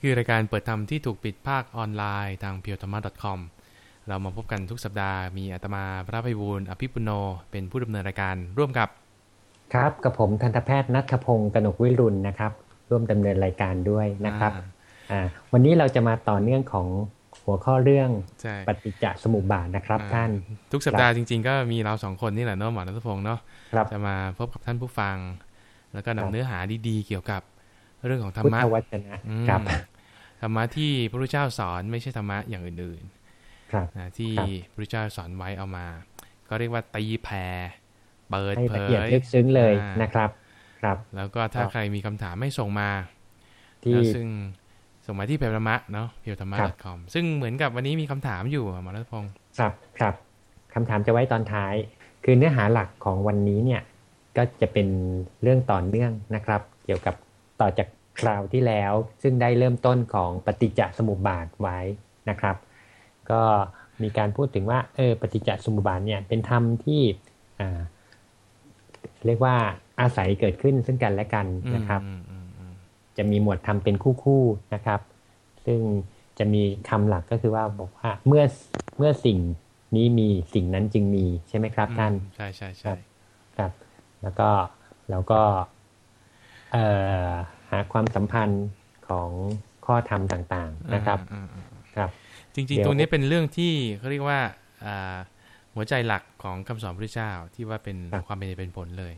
นี่คือรายการเปิดธรรมที่ถูกปิดภาคออนไลน์ทางเพียวธรรมะ .com เรามาพบกันทุกสัปดาห์ มีอาตมาพระภัยบูลย์อภิปุโน เป็นผู้ดำเนินรายการร่วมกับ ครับกับผมทันตแพทย์นัทพงศ์กนกวิรุณนะครับ ร่วมดำเนินรายการด้วยนะครับอ่าวันนี้เราจะมาต่อเนื่องของหัวข้อเรื่องใช่ปฏิจจสมุปบาทนะครับอ่าท่าน ทุกสัปดาห์จริง ๆ ก็มีเราสองคนนี่แหละเนาะหมอรัตพงศ์เนาะครับจะมาพบกับท่านผู้ฟัง แล้วก็นำครับเนื้อหาดีๆเกี่ยวกับเรื่องของธรพุรทมะธวจนะอืมครับ ธรรมะที่พระพุทธเจ้าสอนไม่ใช่ธรรมะอย่างอื่นครับๆนะที่ครับพระพุทธเจ้าสอนไว้เอามา ก็เรียกว่าตีแผ่เปิดให้เผละเอียดยลึกซึ้งเลยอ่านนะครับ ครับ แล้วก็ถ้าครับใครมีคำถามให้ส่งมา ที่แล้วซึ่งส่งมาที่เพจธรรมะเนาะเพจธรรมะครับ .com ซึ่งเหมือนกับวันนี้มีคำถามอยู่อะหมอรัตพงศ์ครับครับคำถามจะไว้ตอนท้าย คือเนื้อหาหลักของวันนี้เนี่ย ก็จะเป็นเรื่องต่อเนื่องนะครับ เกี่ยวกับต่อจาก คราวที่แล้ว ซึ่งได้เริ่มต้นของปฏิจจสมุปบาทไว้นะครับ ก็มีการพูดถึงว่าเออปฏิจจสมุปบาทเนี่ยเป็นธรรมที่อ่าเรียกว่าอาศัยเกิดขึ้นซึ่งกันและกันนะครับอืมอืมอืมจะมีหมวดธรรมเป็นคู่ๆนะครับ ซึ่งจะมีคำหลักก็คือว่าบอกว่าเมื่อเมื่อสิ่งนี้มีสิ่งนั้นจึงมีใช่ไหมครับท่านใช่ใช่ครัใช่บครับ แล้วก็แล้วก็ เอ่อ หาความสัมพันธ์ของข้อธรรมต่างๆนะครับอ่าอ่าอ่าครับ จริงเดี๋ๆยวตรงนี้เป็นเรื่องที่เขาเรียกว่าอ่าหัวใจหลักของคำสอนพระเจ้าที่ว่าเป็นความเป็นเหตุเป็นผลเลย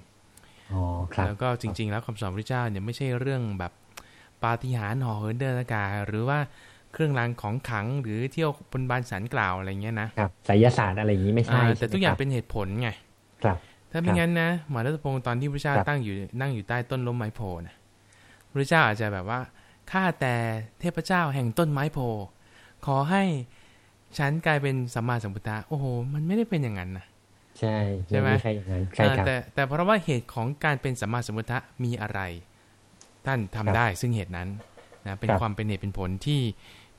อ๋อครับแล้วก็จริง ๆ แล้วคำสอนพระเจ้าเนี่ยไม่ใช่เรื่องแบบปาฏิหาริย์ห่อเหินเดินอากาศหรือว่าเครื่องรางของขลังหรือเที่ยวบนบานสันกล่าวอะไรเงี้ยนะครับไสยศาสตร์อะไรอย่างนี้ไม่ใช่อ่าแต่ใช่ไหมทุกอย่างครับเป็นเหตุผลไงครับ ถ้าไม่ครับงั้นนะหมอรัตพงศ์ตอนที่พระเจ้าครับตั้งอยู่นั่งอยู่ใต้ต้นล้มไม้โพนะ พระเจ้าอาจจะแบบว่าข้าแต่เทพเจ้าแห่งต้นไม้โพ ขอให้ฉันกลายเป็นสัมมาสัมพุทธะโอ้โห มันไม่ได้เป็นอย่างนั้นนะใช่ใช่ไหมไม่ใช่อย่างนั้นใช่ครับเออแต่แต่เพราะว่าเหตุของการเป็นสัมมาสัมพุทธะมีอะไร ท่านทำครับได้ซึ่งเหตุนั้นนะเป็นครับความเป็นเหตุเป็นผลที่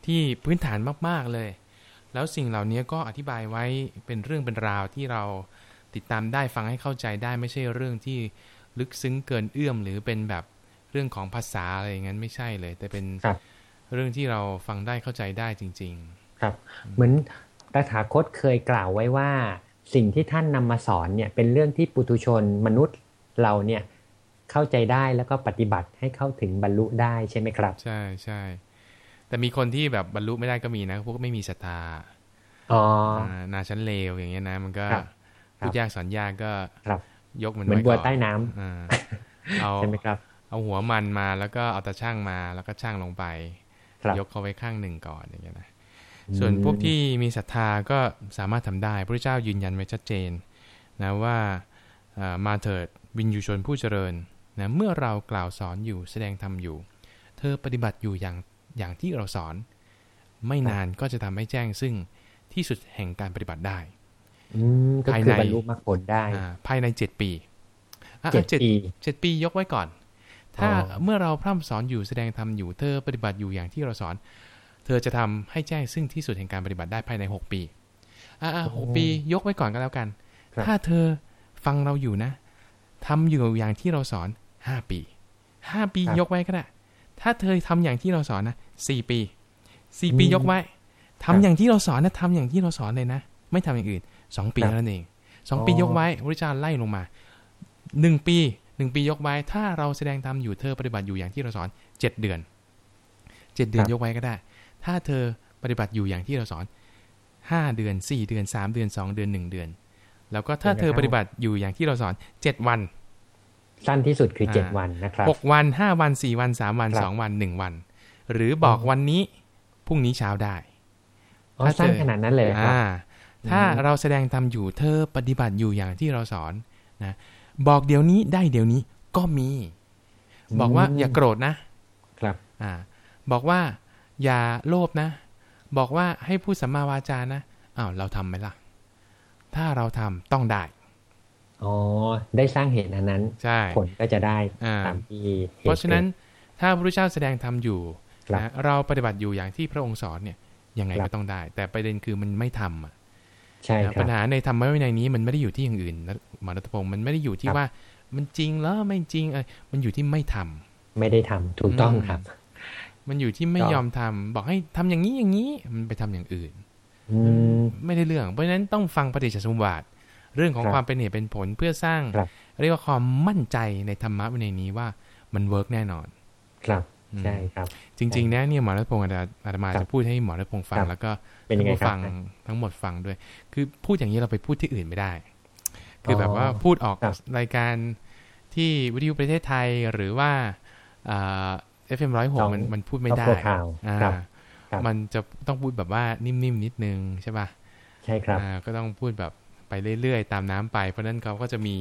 ที่พื้นฐานมาก ๆเลย แล้วสิ่งเหล่านี้ก็อธิบายไว้เป็นเรื่องเป็นราวที่เราติดตามได้ฟังให้เข้าใจได้ไม่ใช่เรื่องที่ลึกซึ้งเกินเอื้อมหรือเป็นแบบ เรื่องของภาษาอะไรอย่างนั้นไม่ใช่เลย แต่เป็นครับเรื่องที่เราฟังได้เข้าใจได้จริงครับ เหมือนตถาคตเคยกล่าวไว้ว่า สิ่งที่ท่านนำมาสอนเนี่ยเป็นเรื่องที่ปุถุชนมนุษย์เราเนี่ยเข้าใจได้แล้วก็ปฏิบัติให้เข้าถึงบรรลุได้ใช่ไหมครับๆใช่ใช่แต่มีคนที่แบบบรรลุไม่ได้ก็มีนะ พวกไม่มีศรัทธาอ๋อานาชั้นเลวอย่างเงี้ยนะ มันก็ครับครัพูบดยากสอนยากก็ครับยกมันเหมือนไว้บัวก่ใต้น้ำอ่าเอาใช่ไหมครับ เอาหัวมันมาแล้วก็เอาตาช่างมาแล้วก็ช่างลงไปครับยกเขาไว้ข้างหนึ่งก่อนอย่างเงี้ยนะส่วนพวกที่มีศรัทธาก็สามารถทำได้พระเจ้ายืนยันไว้ชัดเจนนะว่าอ่ามาเถิดวินยูชนผู้เจริญนะเมื่อเรากล่าวสอนอยู่แสดงธรรมอยู่ เธอปฏิบัติอยู่อย่างอย่างที่เราสอน ไม่นานก็จะทำให้แจ้งซึ่งที่สุดแห่งการปฏิบัติได้อืมก็ภายคือในบรรลุมรรคผลได้อ่าภายในเจ็ดปีอะเจ็ดอะปีเจ็ดปียกไว้ก่อน ถ้าอ๋อเมื่อเราพร่ำสอนอยู่แสดงธรรมอยู่เธอปฏิบัติอยู่อย่างที่เราสอน เธอจะทำให้แจ้งซึ่งที่สุดแห่งการปฏิบัติได้ภายในหกปี อ่าหกปียกไว้ก่อนก็แล้วกันครับถ้าเธอฟังเราอยู่นะทำอยู่อย่างที่เราสอนห้าปีห้าปียกไว้ก็ได้ถ้าเธอทำอย่างที่เราสอนนะสี่ปีสี่ปียกไว้ทำอย่างที่เราสอนนะทำอย่างที่เราสอนเลยนะ ไม่ทำอย่างอื่นสองปีเท่านั้นเองสองปียกไว้พระเจ้าไล่ลงมาหนึ่งปี หนึ่งปียกไว้ ถ้าเราแสดงธรรมอยู่เธอปฏิบัติอยู่อย่างที่เราสอนเจ็ดเดือนเจ็ดเดือนยกไว้ก็ได้ ถ้าเธอปฏิบัติอยู่อย่างที่เราสอนห้าเดือนสี่เดือนสามเดือนสองเดือนหนึ่งเดือน แล้วก็ถ้าเธอปฏิบัติอยู่อย่างที่เราสอนเจ็ดวัน สั้นที่สุดคือเจ็ดอ่าวันนะครับหกวันห้าวันสี่วันสามวันครับสองวันหนึ่งวัน หรือบอกวันนี้พรุ่งนี้เช้าได้อ๋อสั้นขนาดนั้นเลยครับอ่าถ้าอืมเราแสดงทำอยู่เธอปฏิบัติอยู่อย่างที่เราสอนนะ บอกเดี๋ยวนี้ได้เดี๋ยวนี้ก็มี บอกว่าอย่าโกรธนะ ครับอ่าบอกว่าอย่าโลภนะ บอกว่าให้พูดสัมมาวาจานะอ้าวเราทำไหมล่ะ ถ้าเราทำต้องได้อ๋อได้สร้างเหตุอันนั้นใช่ผลก็จะได้อ่าตามที่หตุเพราะฉะนั้นถ้าพระพุทธเจ้าแสดงธรรมอยู่ครับนะเราปฏิบัติอยู่อย่างที่พระองค์สอนเนี่ยยังไงครัก็บต้องได้ แต่ประเด็นคือมันไม่ทำอะ ใช่นะครับปัญหาในธรรมะวินัยนี้มันไม่ได้อยู่ที่อย่างอื่นนะหมอรัตพงศ์มันไม่ได้อยู่ที่ครับว่า มันจริงแล้วไม่จริงเออมันอยู่ที่ไม่ทำไม่ได้ทำถูกต้องอืมครับ มันอยู่ที่ไม่ก็ยอมทำบอกให้ทำอย่างนี้อย่างนี้มันไปทำอย่างอื่นอืมไม่ได้เรื่อง เพราะฉะนั้นต้องฟังปฏิจจสมุปบาท เรื่องของครับความเป็นเหตุเป็นผลเพื่อสร้างครับเรียกว่าความมั่นใจในธรรมะวินัยนี้ว่ามันเวิร์กแน่นอน ครับอืม ใช่ครับ จริง ๆ นะเนี่ยหมอรัตพงศ์อาจารย์อาตมาครับจะพูดให้หมอรัตพงศ์ฟังครับแล้วก็เป็นยังไงท่าผู้ครับฟังทั้งหมดฟังด้วย คือพูดอย่างนี้เราไปพูดที่อื่นไม่ได้ คือออแบบว่าพูดออกครับรายการที่วิทยุประเทศไทยหรือว่าเอฟเอ็มร้อยหกมันมันพูดไม่ได้ครอบครัวข่าวอ่าครับครับมันจะต้องพูดแบบว่านิ่มๆนิดนึงใช่ป่ะใช่ครับอ่าก็ต้องพูดแบบไปเรื่อยๆ ตามน้ำไป เพราะฉะนั้นเขาก็จะมี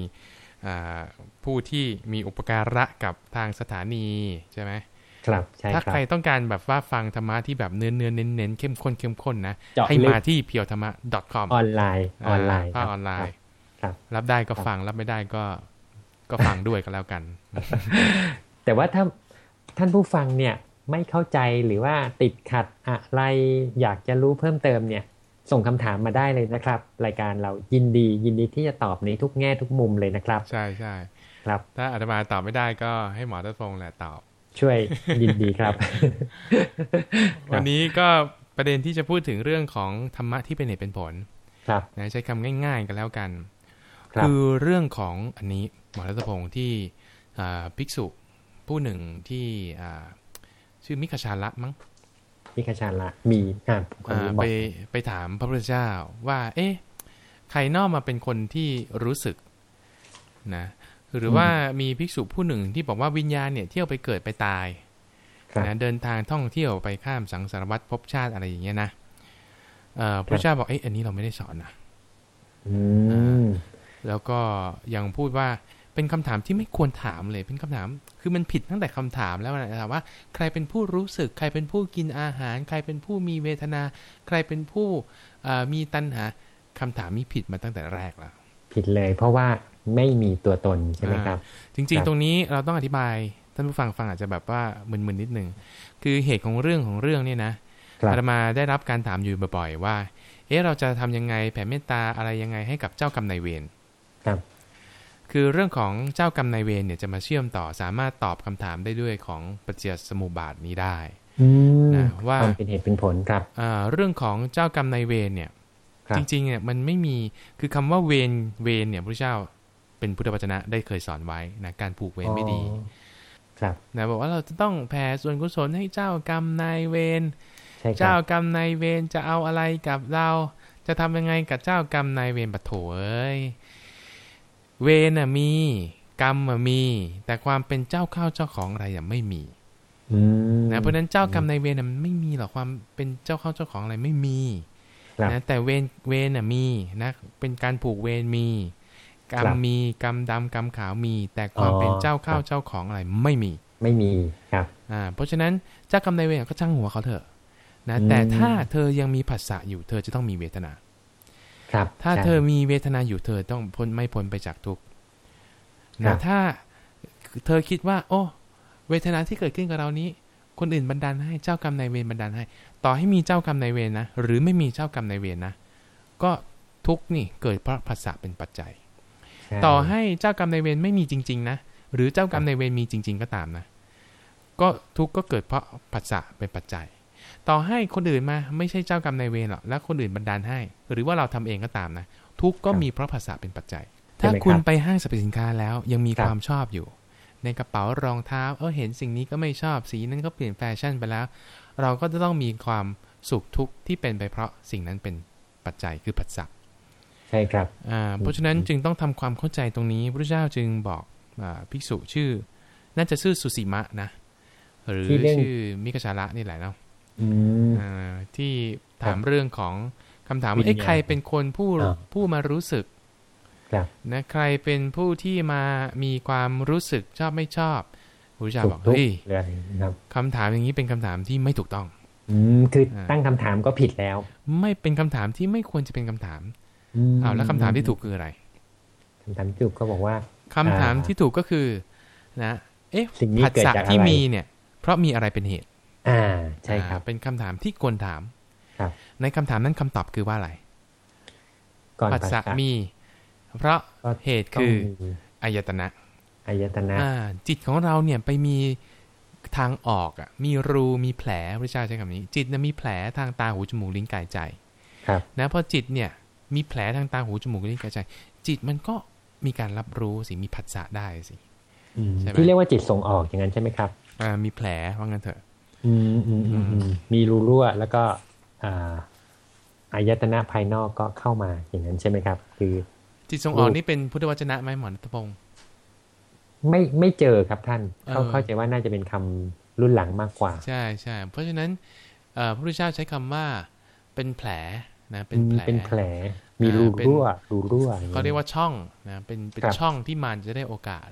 อ่าผู้ที่มีอุปการะกับทางสถานีใช่ไหม ครับใช่ถ้าครัใครบต้องการแบบว่าฟังธรรมะที่แบบเนื้อเนื้อเน้นเน้นๆเข้มข้นเข้มข้นนะเจาะให้ลึกมาที่เพียวธรรมะ .com ออนไลน์ออนไลน์ภาคครับออนไลน์ครับรับได้ก็ครับฟังรับไม่ได้ก็ก็ฟังด้วยก็แล้วกัน แต่ว่าถ้าท่านผู้ฟังเนี่ยไม่เข้าใจหรือว่าติดขัดอะไรอยากจะรู้เพิ่มเติมเนี่ย ส่งคำถามมาได้เลยนะครับ รายการเรายินดียินดีที่จะตอบในทุกแง่ทุกมุมเลยนะครับ ใช่ใช่ครับ ถ้าอาตมาตอบไม่ได้ก็ให้หมอทัศพงษ์แหละตอบ ช่วยยินดีครับ วันนี้ก็ประเด็นที่จะพูดถึงเรื่องของธรรมะที่เป็นเหตุเป็นผล ครับนะใช้คำง่าย ๆ กันแล้วกันครับคือเรื่องของอันนี้หมอรัตพงศ์ที่อ่าภิกษุผู้หนึ่งที่อ่าชื่อมิคชาละมั้งพิคชาละมีอ่าคนอ่านี้บไปอกไปถามพระพุทธเจ้าว่า เอ๊ะใครนอกมาเป็นคนที่รู้สึกนะ หรือว่ามีภิกษุผู้หนึ่งที่บอกว่าวิญญาณเนี่ยเที่ยวไปเกิดไปตายครับนะเดินทางท่องเที่ยวไปข้ามสังสารวัฏภพชาติอะไรอย่างเงี้ยนะเอ่อพระพุทธเจ้าบอกเอ๊ะอันนี้เราไม่ได้สอนนะอืมแล้วก็ยังพูดว่าเป็นคำถามที่ไม่ควรถามเลยเป็นคำถาม คือมันผิดตั้งแต่คำถามแล้วนะถามว่า ใครเป็นผู้รู้สึก ใครเป็นผู้กินอาหาร ใครเป็นผู้มีเวทนา ใครเป็นผู้เอ่อมีตัณหาคำถามนี้ผิดมาตั้งแต่แรกแล้ว ผิดเลย เพราะว่า ไม่มีตัวตนใช่ไหมครับ จริงครับๆตรงนี้เราต้องอธิบายท่านผู้ฟังฟังอาจจะแบบว่ามึนๆนิดนึงคือเหตุของเรื่องของเรื่องเนี่ยนะครับอาตมาได้รับการถามอยู่บ่อยๆ ว่า เอ๊ะเราจะทำยังไงแผ่เมตตาอะไรยังไงให้กับเจ้ากรรมนายเวรครับ คือเรื่องของเจ้ากรรมนายเวรเนี่ยจะมาเชื่อมต่อสามารถตอบคำถามได้ด้วยของปฏิจจสมุปบาทนี้ได้อืมนะว่าความเป็นเหตุเป็นผลครับอ่าเรื่องของเจ้ากรรมนายเวรเนี่ยครับจริงๆเนี่ยมันไม่มีคือคำว่าเวรเวรเนี่ยพระเจ้า เป็นพุทธวจนะได้เคยสอนไว้นะการผูกเวรไม่ดีอ๋อครับนะบอกว่าเราจะต้องแผ่ส่วนกุศลให้เจ้ากรรมนายเวรใช่ครัเจ้าบกรรมนายเวรจะเอาอะไรกับเรา จะทำยังไงกับเจ้ากรรมนายเวรปะโถเอ้ยเวรน่ะมี กรรมอะมี แต่ความเป็นเจ้าข้าวเจ้าของอะไรอะไม่มีอืมนะเพราะฉะนั้นเจ้ากรรมนายเวรน่ะมันไม่มีหรอกความเป็นเจ้าข้าวเจ้าของอะไรไม่มีครับนะแต่เวรเวรน่ะมีนะเป็นการผูกเวรมี กรรมครับมีกรรมดำกรรมขาวมี แต่ความอ๋อเป็นเจ้าข้าวครับเจ้าของอะไรไม่มี ไม่มีครับ อ่า เพราะฉะนั้นเจ้ากรรมนายเวรก็ช่างหัวเขาเถอะนะอืมแต่ถ้าเธอยังมีผัสสะอยู่ เธอจะต้องมีเวทนา ครับ ถ้าใช่เธอมีเวทนาอยู่เธอต้องพ้นไม่พ้นไปจากทุกข์ครันะบถ้าเธอคิดว่า โอ้ เวทนาที่เกิดขึ้นกับเรานี้ คนอื่นบันดาลให้เจ้ากรรมนายเวรบันดาลให้ ต่อให้มีเจ้ากรรมนายเวรนะหรือไม่มีเจ้ากรรมนายเวรนะก็ทุกข์นี่เกิดเพราะผัสสะเป็นปัจจัยใช่ ต่อให้เจ้ากรรมนายเวรไม่มีจริง ๆ นะ หรือเจ้ากรรมนายเวรมีจริง ๆ ก็ตามนะ ก็ทุกข์ก็เกิดเพราะผัสสะเป็นปัจจัย ต่อให้คนอื่นมาไม่ใช่เจ้ากรรมนายเวรหรอกแล้วคนอื่นบันดาลให้ หรือว่าเราทำเองก็ตามนะ ทุกข์ก็มีเพราะผัสสะเป็นปัจจัย ถ้าคุณไปห้างสรรพสินค้าแล้วยังมีความชอบอยู่ ในกระเป๋ารองเท้าเออเห็นสิ่งนี้ก็ไม่ชอบสีนั้นก็เปลี่ยนแฟชั่นไปแล้ว เราก็จะต้องมีความสุขทุกข์ที่เป็นไปเพราะสิ่งนั้นเป็นปัจจัยคือผัสสะ ใช่ครับอ่าเพราะฉะนั้นจึงต้องทำความเข้าใจตรงนี้พระเจ้าจึงบอกอาภิกษุชื่อ น่าจะชื่อสุสีมะนะ หรือที่เรื่องชื่อมิกชาระนี่แหละเนาะอืมอ่าที่ถามเรื่องของคำถามว่าวิญญาณเอ้ใครเป็นคนผู้อ่าผู้มารู้สึกครับนะใครเป็นผู้ที่มามีความรู้สึกชอบไม่ชอบพระเจ้าถูบอกทุกเฮ้ยเลยครับคำถามอย่างนี้เป็นคำถามที่ไม่ถูกต้อง อืมคืออาตั้งคำถามก็ผิดแล้ว ไม่เป็นคำถามที่ไม่ควรจะเป็นคำถามม อ้าวแล้วคำถามที่ถูกคืออะไรคำถามที่ถูกก็บอกว่าคำถามอ่าที่ถูกก็คือ นะเอ๊ะสิ่งนี้ผัสเกิดสะจากอะไรที่มีเนี่ย เพราะมีอะไรเป็นเหตุ อ่าใช่ครับอ่าเป็นคำถามที่ควรถามครับ ในคำถามนั้นคำตอบคือว่าอะไรก่อนผัสสะปัสสะมี เพราะก็เหตุต้องคือมีอายตนะอายตนะอ่าจิตของเราเนี่ยไปมีทางออกอะ มีรูมีแผลพระเจ้าใช้คำนี้ จิตนะมีแผลทางตาหูจมูกลิ้นกายใจ ครับนะพอจิตเนี่ย มีแผลทางตาหูจมูกลิ้นกายใจ จิตมันก็มีการรับรู้สิมีผัสสะได้สิอืมใช่ไหมที่เรียกว่าจิตส่งออกอย่างนั้นใช่ไหมครับ อ่า มีแผลว่างั้นเถอะอืมอืมอืมอืมมีรูรั่วแล้วก็อ่าอายตนะภายนอกก็เข้ามาอย่างนั้นใช่ไหมครับ คือ จิตส่งออกนี่เป็นพุทธวจนะไหมหมอนัทพงศ์ไม่ไม่เจอครับท่านเขาเออเข้าใจว่าน่าจะเป็นคำรุ่นหลังมากกว่า ใช่ใช่เพราะฉะนั้นเอ่อพระพุทธเจ้าใช้คำว่าเป็นแผล นะเป็นอืมแผลเป็นแผล มีอ่ารูเป็นรั่วรูรั่วอเขาเรียกว่าช่องนะเป็นเป็นครับช่องที่มารจะได้โอกาส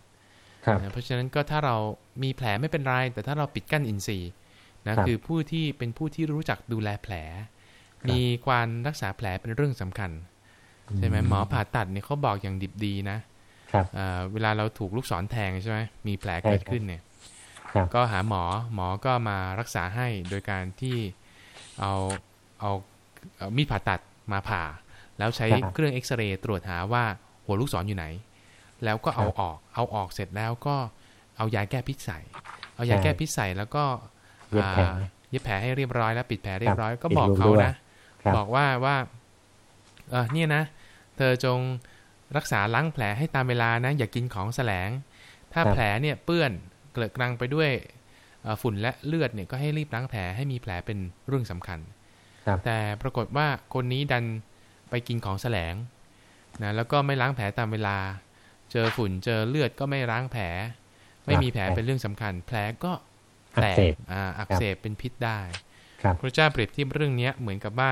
ครับนะเพราะฉะนั้นก็ถ้าเรามีแผลไม่เป็นไร แต่ถ้าเราปิดกั้นอินทรีย์นะครับคือผู้ที่เป็นผู้ที่รู้จักดูแลแผลครับมีการรักษาแผลเป็นเรื่องสำคัญใช่ไหมหมอผ่าตัดเนี่ยเขาบอกอย่างดิบดีนะครับเอ่อเวลาเราถูกลูกศรแทงใช่ไหมมีแผลเกิดใช่ครับขึ้นเนี่ยครับก็หาหมอหมอก็มารักษาให้โดยการที่เอาเอาเอา มีดผ่าตัดมาผ่า แล้วใช้ครับเครื่องเอ็กซเรย์ตรวจหาว่าหัวลูกศรอยู่ไหน แล้วก็เอาครับออกเอาออกเสร็จแล้วก็เอายาแก้พิษใส่ เอายาใช่แก้พิษใส่แล้วก็เย็บแผลอ่าเย็บแผลให้เรียบร้อยแล้วปิดแผลเรียบร้อยก็ปิดบอกรูเขารั่วนะครับบอกว่าว่าเออเนี่ยนะ เธอจงรักษาล้างแผลให้ตามเวลานะ อย่ากินของแสลง ถ้าครับแผลเนี่ยเปื้อนเกลือกกลังไปด้วยเอ่อฝุ่นและเลือดเนี่ยก็ให้รีบล้างแผลให้มีแผลเป็นเรื่องสำคัญครับ แต่ปรากฏว่าคนนี้ดันไปกินของแสลงนะแล้วก็ไม่ล้างแผลตามเวลา เจอฝุ่นเจอเลือดก็ไม่ล้างแผล ไม่มีแผลเป็นเรื่องสำคัญ แผลก็อัแตกกเสบอ่าอักเสบเป็นพิษได้ครับพระเจ้าเปรียบเทียบเรื่องเนี้ยเหมือนกับว่า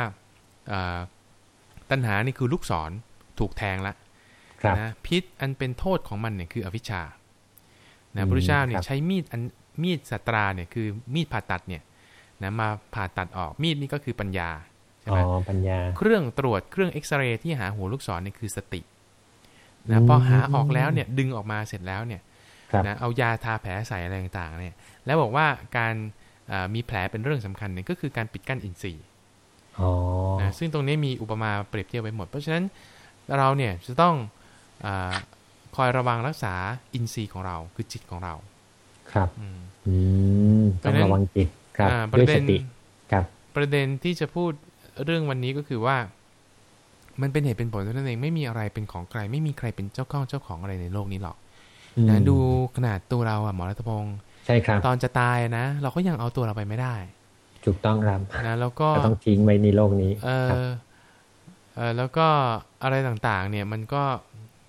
อ่าตัณหานี่คือลูกศรถูกแทงละครับนะพิษอันเป็นโทษของมันเนี่ยคืออวิชชาอืนะมพระเจ้าเนี่คยรับใช้มีดอันมีดสัตราเนี่ยคือมีดผ่าตัดเนี่ย นะมาผ่าตัดออกมีดนี่ก็คือปัญญาใช่อ๋ไหอมปัญญา เครื่องตรวจเครื่องเอ็กซเรย์ที่หาหัวลูกศรเนี่ยคือสติอืนะมพอหาออกแล้วเนี่ยดึงออกมาเสร็จแล้วเนี่ยครับนะเอายาทาแผลใส่อะไรต่างๆเนี่ย แล้วบอกว่าการอ่ามีแผลเป็นเรื่องสำคัญเนี่ยก็คือการปิดกั้นอินทรีย์อ๋อนะซึ่งตรงนี้มีอุปมาเปรียบเทียบไว้หมด เพราะฉะนั้นเราเนี่ยจะต้องอาคอยระวังรักษาอินทรีย์ของเราคือจิตของเรา ครับ อืมอืมเพต้องราะฉะนั้นระวังจิต ครับอ่าปด้วยระเด็สนติครับ ประเด็นที่จะพูดเรื่องวันนี้ก็คือว่า มันเป็นเหตุเป็นผลเท่านั้นเองไม่มีอะไรเป็นของใคร ไม่มีใครเป็นเจ้าข้องเจ้าของอะไรในโลกนี้หรอกอืมนะดูขนาดตัวเราอะหมอรัตพงศ์ใช่ครับ ตอนจะตายนะ เราก็ยังเอาตัวเราไปไม่ได้ ถูกต้องครับนะแล้วก็ก็ต้องทิ้งไว้ในโลกนี้ เอครับอเออแล้วก็อะไรต่างๆ เนี่ยมันก็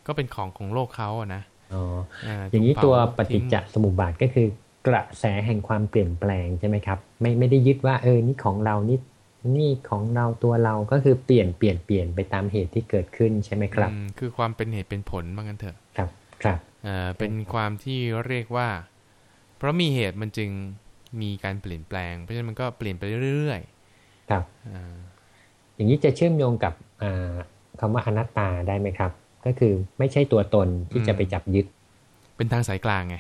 ก็เป็นของของโลกเขาอะนะอ๋อาอย่างนี้ถูกเผตัวทิ้งปฏิจจสมุปบาทก็คือ กระแสแห่งความเปลี่ยนแปลงใช่ไหมครับ ไม่ไม่ได้ยึดว่าเออนี่ของเรานี่นี่ของเราตัวเราก็คือเปลี่ยนเปลี่ยนเปลี่ยนไปตามเหตุที่เกิดขึ้นใช่ไหมครับอืมคือความเป็นเหตุเป็นผลว่างั้นเถอะครับครับเออเป็นความที่เรียกว่า เพราะมีเหตุมันจึงมีการเปลี่ยนแปลง เพราะฉะนั้นมันก็เปลี่ยนไปเรื่อยครับๆอ่าอย่างนี้จะเชื่อมโยงกับอ่าคำว่าอนัตตาได้ไหมครับ ก็คือไม่ใช่ตัวตนที่จะไปจับยึด เป็นทางสายกลางไง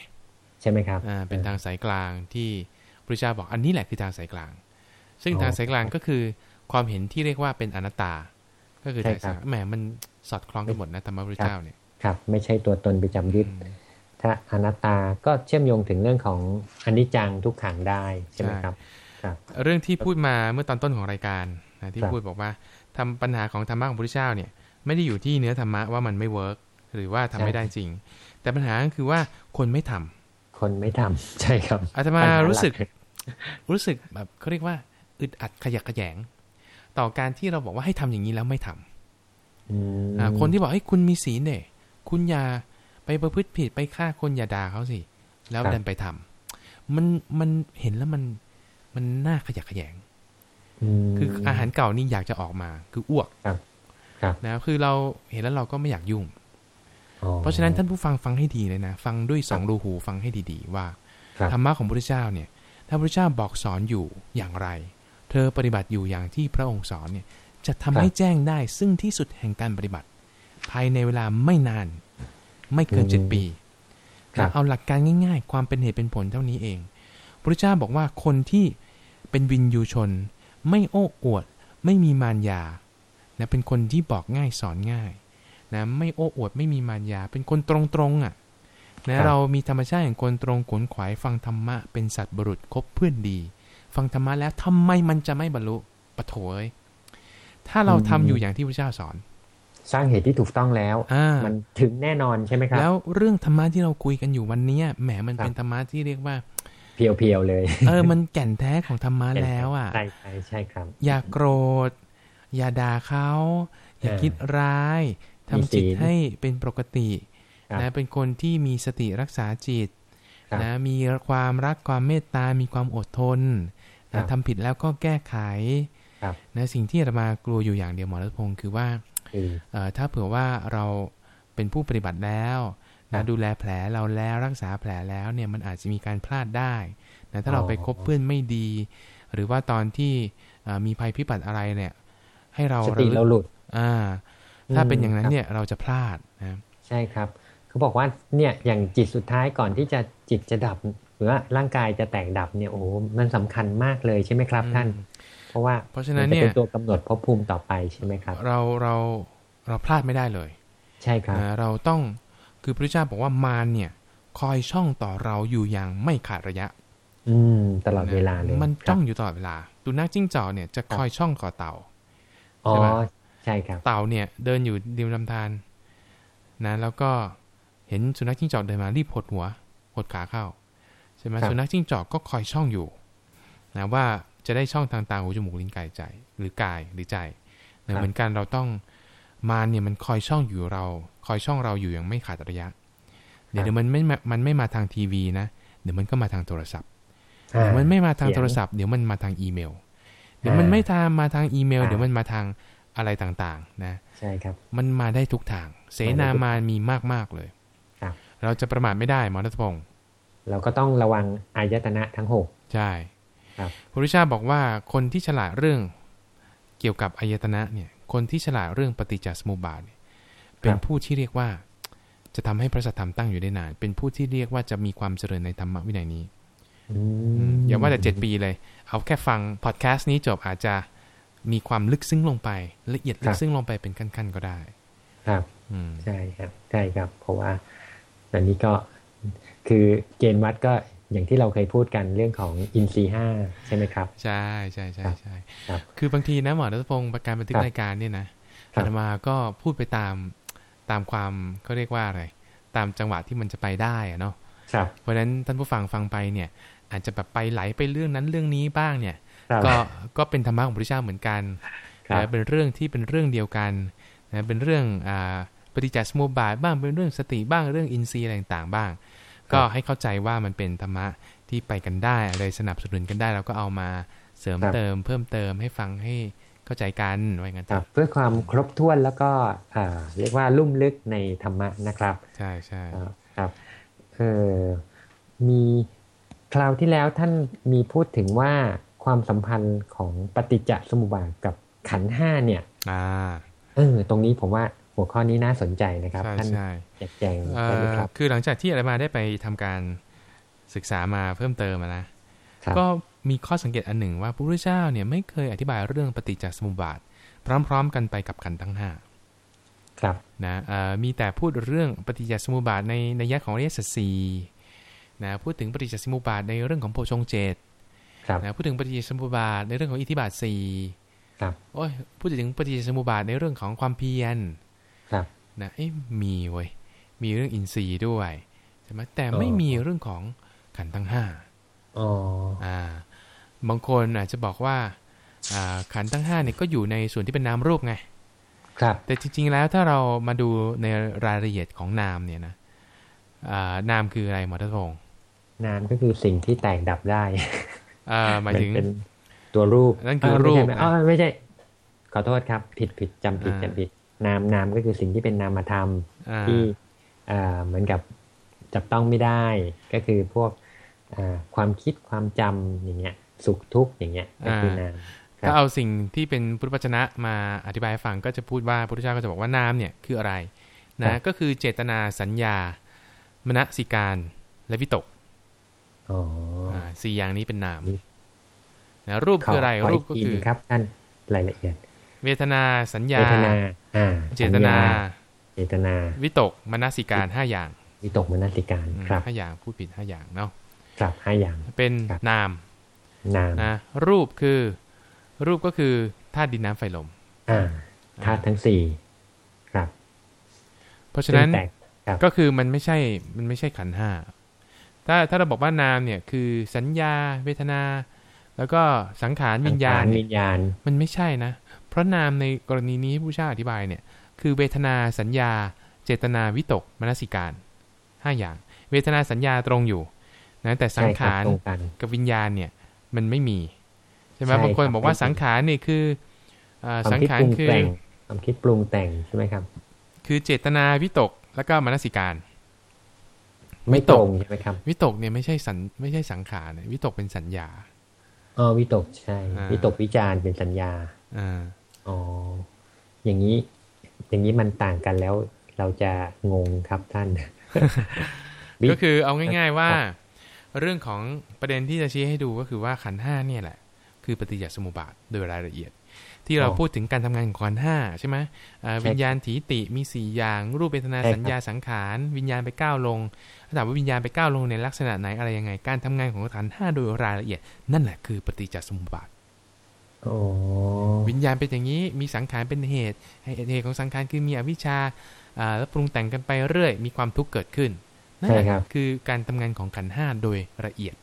ใช่ไหมครับอ่าเป็นทางสายกลางที่พระเจ้าบอกอันนี้แหละคือทางสายกลาง ซึ่งอ๋อทางสายกลางก็คือความเห็นที่เรียกว่าเป็นอนัตตา ก็คือใช่ทางครัสาบยแหมมันสอดคล้องกันหมดนะธรรมะพระเจ้าเนี่ยครับ ไม่ใช่ตัวตนไปจับยึดอืมถ้าอนัตตาก็เชื่อมโยงถึงเรื่องของอนิจจังทุกขังได้ใช่ไหมครับครับ เรื่องที่พูดมาเมื่อตอนต้นของรายการนะที่ครับพูดบอกว่าทำปัญหาของธรรมะของพระพุทธเจ้าเนี่ย ไม่ได้อยู่ที่เนื้อธรรมะว่ามันไม่เวิร์กหรือว่าทำไม่ได้จริง แต่ปัญหาก็คือว่าคนไม่ทำ คนไม่ทำใช่ครับอาตมาปัญหหลัรู้สึก รู้สึกแบบเขาเรียกว่า อึดอัดขยักขยง ต่อการที่เราบอกว่าให้ทำอย่างนี้แล้วไม่ทำอืมอ่าคนที่บอกให้ยคุณมีศีลเนี่ยคุณอย่าไปประพฤติผิดไปฆ่าคนอย่าด่าเขาสิ แล้วดันไปทำมันมันเห็นแล้วมันมันน่าขยักขยงมคืออาหารเก่านี่อยากจะออกมา คืออ้วกครับครับนะคือเราเห็นแล้วเราก็ไม่อยากยุ่งอ๋อ เพราะฉะนั้นท่านผู้ฟังฟังให้ดีเลยนะ ฟังด้วยสองรูหูฟังให้ดีๆ ว่าครับธรรมะของพระพุทธเจ้าเนี่ย ถ้าพระพุทธเจ้าบอกสอนอยู่อย่างไร เธอปฏิบัติอยู่อย่างที่พระองค์สอนเนี่ย จะทำให้แจ้งได้ซึ่งที่สุดแห่งการปฏิบัติ ภายในเวลาไม่นาน ไม่เกินเจ็ดปีครับเอาหลักการง่าย ๆ ความเป็นเหตุเป็นผลเท่านี้เอง พระพุทธเจ้าบอกว่าคนที่เป็นวินยูชน ไม่โอ้อวด ไม่มีมารยานะเป็นคนที่บอกง่ายสอนง่าย นะไม่โอ้อวดไม่มีมารยา เป็นคนตรงๆอะนะเรามีธรรมชาติอย่างคนตรงขวนขวายฟังธรรมะเป็นสัตว์บุรุษคบเพื่อนดี ฟังธรรมะแล้วทำไมมันจะไม่บรรลุปะโถเอ้ยถ้าเราทำอยู่อย่างที่พระเจ้าสอน สร้างเหตุที่ถูกต้องแล้วอ่ามันถึงแน่นอนใช่ไหมครับ แล้วเรื่องธรรมะที่เราคุยกันอยู่วันเนี้ยแหมมันครับเป็นธรรมะที่เรียกว่าเพียวๆเลย เออ มันแก่นแท้ของธรรมะแล้วอะ ใช่ใช่ใช่ครับ อย่าโกรธ อย่าด่าเขา อย่าเออคิดร้าย ทำจิตมีศีลให้เป็นปกติครับนะเป็นคนที่มีสติรักษาจิตครับนะมีความรักความเมตตา มีความอดทนครันะบทำผิดแล้วก็แก้ไขครับนะสิ่งที่อาตมากลัวอยู่อย่างเดียวหมอรัตพงศ์คือว่าคือเอ่อถ้าเผื่อว่าเราเป็นผู้ปฏิบัติแล้วครันะบดูแลแผลเราแล้วรักษาแผลแล้วเนี่ยมันอาจจะมีการพลาดได้นะถ้าเราอ๋อไปคบเพื่อนไม่ดี หรือว่าตอนที่เอ่อมีภัยพิบัติอะไรเนี่ย ให้เราสติเราหลุด อ่า ถ้าอืมเป็นอย่างนั้คนรับเนี่ยเราจะพลาดนะใช่ครับเขาบอกว่าเนี่ยอย่างจิตสุดท้ายก่อนที่จะจิตจะดับ หรือว่าร่างกายจะแตกดับเนี่ยโอ้โหมันสำคัญมากเลยใช่ไหมครับ ท่าน เพราะว่าเพราะฉะนั้นมัเนี่ยเป็นตัวกำหนดภพภูมิต่อไปใช่ไหมครับ เราเราเราพลาดไม่ได้เลย ใช่ครับนะเราต้องคือพระเจ้าบอกว่ามารเนี่ย คอยช่องต่อเราอยู่อย่างไม่ขาดระยะ อืมตลอดเวลาเลยมันครับจ้องอยู่ตลอดเวลาดูนักจิ้งจอกเนี่ยจะคอยช่องก่อเต่าอ๋อใช่ไหมใช่ครับเต่าเนี่ยเดินอยู่ริมลำธารนะแล้วก็เห็นสุนัขจิ้งจอกเดินมารีบหดหัวหดขาเข้าใช่ไหมครับสุนัขจิ้งจอกก็คอยช่องอยู่นะว่าจะได้ช่องทางตาหูจมูกลิ้นกายใจ หรือกายหรือใจนะเหมือนกันเราต้องมาเนี่ยมันคอยช่องอยู่เรา คอยช่องเราอยู่อย่างไม่ขาดระยะ เดี๋ยวเดี๋ยวมันไม่มามันไม่มาทางทีวีนะเดี๋ยวมันก็มาทางโทรศัพท์เดี๋ยวมันไม่มาทางโทรศัพท์เดี๋ยวมันมาทางอีเมล เดี๋ยวมันไม่ทางมาทางอีเมลอ่าเดี๋ยวมันมาทาง อะไรต่างๆ นะใช่ครับ มันมาได้ทุกทาง เสนามานมีมากๆเลยครับเราจะประมาทไม่ได้หมอรัตพงศ์เราก็ต้องระวังอายตนะทั้งหกใช่ครับพระพุทธเจ้าบอกว่าคนที่ฉลาดเรื่องเกี่ยวกับอายตนะเนี่ย คนที่ฉลาดเรื่องปฏิจจสมุปบาทเนี่ยเป็นผู้ที่เรียกว่าจะทำให้พระสัทธรรมตั้งอยู่ได้นาน เป็นผู้ที่เรียกว่าจะมีความเจริญในธรรมวินัยนี้อือืมมอย่าว่าแต่เจ็ดปีเลย เอาแค่ฟังพอดแคสต์นี้จบอาจจะ มีความลึกซึ้งลงไป ละเอียดลึกซึ้งลงไปเป็นขั้นๆก็ได้ ครับ อืมใช่ครับใช่ครับ เพราะว่าอันนี้ก็คือเกณฑ์วัดก็อย่างที่เราเคยพูดกันเรื่องของอินทรีห้าใช่ไหมครับ ใช่ใช่ใช่ครับใช่ครับคือบางทีนะหมอรัตพงศ์ประการบันทึกครับรายการเนี่ยนะครัอาบตมาก็พูดไปตามตามความเขาเรียกว่าอะไร ตามจังหวะที่มันจะไปได้อะเนาะครับเพราะฉะนั้นท่านผู้ฟังฟังไปเนี่ย อาจจะแบบไปไหลไปเรื่องนั้นเรื่องนี้บ้างเนี่ยครับ ก็ก็เป็นธรรมะของพระเจ้าเหมือนกันครับนะเป็นเรื่องที่เป็นเรื่องเดียวกันนะเป็นเรื่องอ่าปฏิจจสมุปบาทบ้างเป็นเรื่องสติบ้างเรื่องอินทรีย์อะไรต่างๆบ้าง ก็ให้เข้าใจว่ามันเป็นธรรมะที่ไปกันได้อะไรสนับสนุนกันได้เราก็เอามาเสริมครับเติม เพิ่มเติมให้ฟังให้เข้าใจกันไว้งั้นครับเพื่อความครบถ้วนแล้วก็อ่าเรียกว่าลุ่มลึกในธรรมะนะครับ ใช่ใช่ครับครับเออมีคราวที่แล้วท่านมีพูดถึงว่า ความสัมพันธ์ของปฏิจจสมุปบาทกับขันธ์ห้าเนี่ยอ่าเออตรงนี้ผมว่าหัวข้อนี้น่าสนใจนะครับใช่ท่านใช่แจกแจงเอ่ได้ไหมอครับคือหลังจากที่อะไรมาได้ไปทำการศึกษามาเพิ่มเติมอะนะครับก็มีข้อสังเกตอันหนึ่งว่าพระพุทธเจ้าเนี่ยไม่เคยอธิบายเรื่องปฏิจจสมุปบาท พร้อม ๆ กันไปกับขันธ์ทั้งห้าครับนะเอ่อมีแต่พูดเรื่องปฏิจจสมุปบาทในในยะของอริยสัจสี่นะพูดถึงปฏิจจสมุปบาทในเรื่องของโพชฌงค์เจตครับ นะพูดถึงปฏิจจสมุปบาทในเรื่องของอิทธิบาทสี่ครับโอ้ยพูดถึงปฏิจจสมุปบาทในเรื่องของความเพียรครับนะเอ๊ะมีเว้ยมีเรื่องอินทรีย์ด้วยใช่ไหมแต่อ๋อไม่มีเรื่องของขันธ์ทั้งห้าอ๋ออ่า บางคนอาจจะบอกว่าอ่าขันธ์ทั้งห้าเนี่ยก็อยู่ในส่วนที่เป็นนามรูปไง ครับ แต่จริง ๆ แล้วถ้าเรามาดูในรายละเอียดของนามเนี่ยนะอ่านามคืออะไรหมอทัศพงศ์นามก็คือสิ่งที่แตกดับได้ อ่าหมายถึงนเป็นตัวรูปนั่นคือเไม่รูปใช่ไม่นะอ๋อไม่ใช่ ขอโทษครับ ผิดผิดจำผิดอ่าจำผิด นามนามก็คือสิ่งที่เป็นนามธรรมอ่าที่อ่าเหมือนกับจับต้องไม่ได้ ก็คือพวกอ่าความคิดความจำอย่างเงี้ย สุขทุกข์อย่างเงี้ยก็คือนามครับถ้าเอาสิ่งที่เป็นพุทธวจนะมาอธิบายให้ฟังก็จะพูดว่าพระพุทธเจ้าก็จะบอกว่านามเนี่ยคืออะไรนะก็คือเจตนาสัญญามนสิการและวิตกอ๋อออ่า สี่อย่างนี้เป็นนามนี่นะรูปคืออะไรขรูปกก็ทีคือหนึ่งครับท่านรายละเอียด เวทนาสัญญา เจตนาอ่าเจตนาสัญญเจตนา วิตกมนสิการห้าอย่าง วิตกมนสิการอืมครับห้าอย่างพูดผิดห้าอย่างเนาะครับห้าอย่างเป็นครับนามนามนะรูปคือ รูปก็คือธาตุดินน้ำไฟลมอ่าธาตุทั้งสี่ครับ เพราะฉะนั้นซึ่งแตกครับก็คือมันไม่ใช่มันไม่ใช่ขันธ์ห้า ถ้าถ้าเราบอกว่านามเนี่ยคือสัญญาเวทนา แล้วก็สังขารวิญญาณสังขรเนี่วิยญญาณ มันไม่ใช่นะ เพราะนามในกรณีนี้ที่ผู้เช่าอธิบายเนี่ยคือเวทนาสัญญา เจตนาวิตกมนสิการห้าอย่าง เวทนาสัญญาตรงอยู่นะแต่สังใช่คขารตรงกันกับวิญญาณเนี่ยมันไม่มีใช่ไหมใช่บางคนครับบอกว่าไม่มีสังขารนี่คืออ่าความสังคิดขาปรรุงคือแต่งความคิดปรุงแต่งใช่ไหมครับ คือเจตนาวิตกแล้วก็มนสิการ ไม่วิตตรกงใช่ไหมครับ วิตกเนี่ยไม่ใช่สัญไม่ใช่สังขารนะวิตกเป็นสัญญาอ๋อวิตกใช่อ่าวิตกวิจารณ์เป็นสัญญาอ่าอ๋ออย่างนี้ อย่างนี้มันต่างกันแล้ว เราจะงงครับท่านวิก็คือเอาง่าย ๆว่าครับเรื่องของประเด็นที่จะชี้ให้ดูก็คือว่าขันธ์ห้าเนี่ยแหละ คือปฏิจจสมุปบาทโดยรายละเอียด ที่เราอ๋อพูดถึงการทำงานของขันธ์ห้าใช่ไหมอ่าใช่วิญญาณถีติมีสี่อย่างรูปเวทนาใช่ครับสัญญาสังขาร วิญญาณไปก้าวลงถ้าถามว่าวิญญาณไปก้าวลงในลักษณะไหนอะไรยังไง การทำงานของขันธ์ห้าโดยรายละเอียด นั่นแหละคือปฏิจจสมุปบาทอ๋อวิญญาณเป็นอย่างนี้มีสังขารเป็นเหตุให้เหตุของสังขารคือมีอวิชชาอ่าแล้วปรุงแต่งกันไปเรื่อย มีความทุกข์เกิดขึ้นนั่นแหละใช่ครับคือการทำงานของขันธ์ห้าโดยละเอียด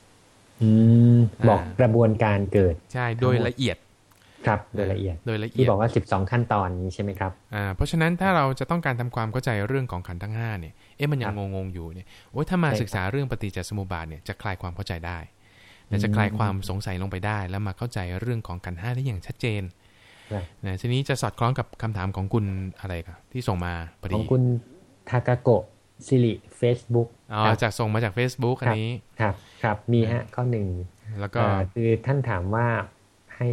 อืมบอกอ่ากระบวนการเกิด ใช่โดยละเอียด ครับโดยละเอียดโดยละเอีที่ยดบอกว่า 12 ขั้นตอนนี้ใช่ไหมครับอ่าเพราะฉะนั้นถ้าเราจะต้องการทำความเข้าใจเรื่องของขันธ์ทั้งห้าเนี่ยเอ๊ะมันยังครับงงๆอยู่เนี่ยโอ้ยถ้ามาใช่ครับศึกษาเรื่องปฏิจจสมุปบาทเนี่ยจะคลายความเข้าใจได้และจะคลายความสงสัยลงไปได้ แล้วมาเข้าใจเรื่องของขันธ์ห้าได้อย่างชัดเจนครับนะทีนี้จะสอดคล้องกับคำถามของคุณอะไรครับที่ส่งมาพอขดีองคุณทากาโกะซิริเฟซบุ๊กอ๋อจากส่งมาจาก Facebook อันนี้ครับ ครับมีฮะข้อหนึ่งแล้วก็เอ่อคือท่านถามว่าให้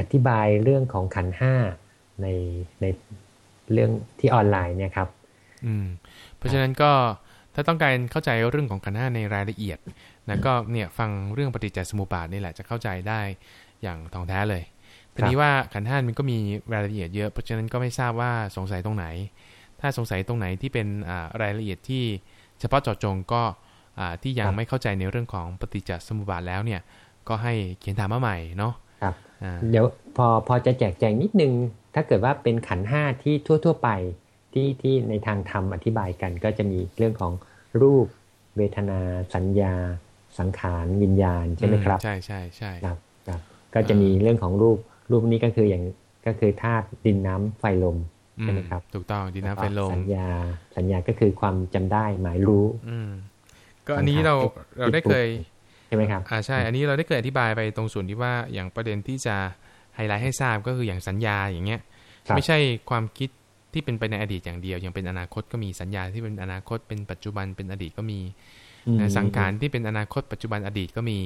อธิบายเรื่องของขันห้าในในเรื่องที่ออนไลน์เนี่ยครับ อืม เพราะฉะนั้นก็ถ้าต้องการเข้าใจเรื่องของขันห้าในรายละเอียดนะก็เนี่ยฟังเรื่องปฏิจจสมุปบาทนี่แหละจะเข้าใจได้อย่างท่องแท้เลยทีนี้ว่าขันห้ามันก็มีรายละเอียดเยอะ เพราะฉะนั้นก็ไม่ทราบว่าสงสัยตรงไหน ถ้าสงสัยตรงไหนที่เป็นรายละเอียดที่เฉพาะเจาะจงก็ที่ยังไม่เข้าใจในเรื่องของปฏิจจสมุปบาทแล้วเนี่ย ก็ให้เขียนถามมาใหม่เนาะ ครับอ่าเดี๋ยวพอพอจะแจกแจงนิดนึง ถ้าเกิดว่าเป็นขันธ์ห้าที่ทั่ว ๆ ไปที่ที่ในทางธรรมอธิบายกัน ก็จะมีเรื่องของรูปเวทนา สัญญา สังขารวิญญาณใช่ไหมครับ ใช่ใช่ใช่ครับครับก็จะมีเรื่องของรูปรูปนี้ก็คืออย่างก็คือธาตุดินน้ำไฟลมอืใช่ไหมครับ ถูกต้องดินน้ำไฟลมสัญญา สัญญาก็คือความจำได้หมายรู้ อืมก็อันนี้เราสังขารเราได้เคย ใช่ไหมครับอ่าใช่ อันนี้เราได้เคยอธิบายไปตรงส่วนที่ว่าอย่างประเด็นที่จะไฮไลท์ให้ทราบก็คืออย่างสัญญาอย่างเงี้ยครับไม่ใช่ความคิดที่เป็นไปในอดีตอย่างเดียว ยังเป็นอนาคตก็มีสัญญาที่เป็นอนาคตเป็นปัจจุบันเป็นอดีตก็มีอืมนะสังขารที่เป็นอนาคตปัจจุบันอดีตก็มี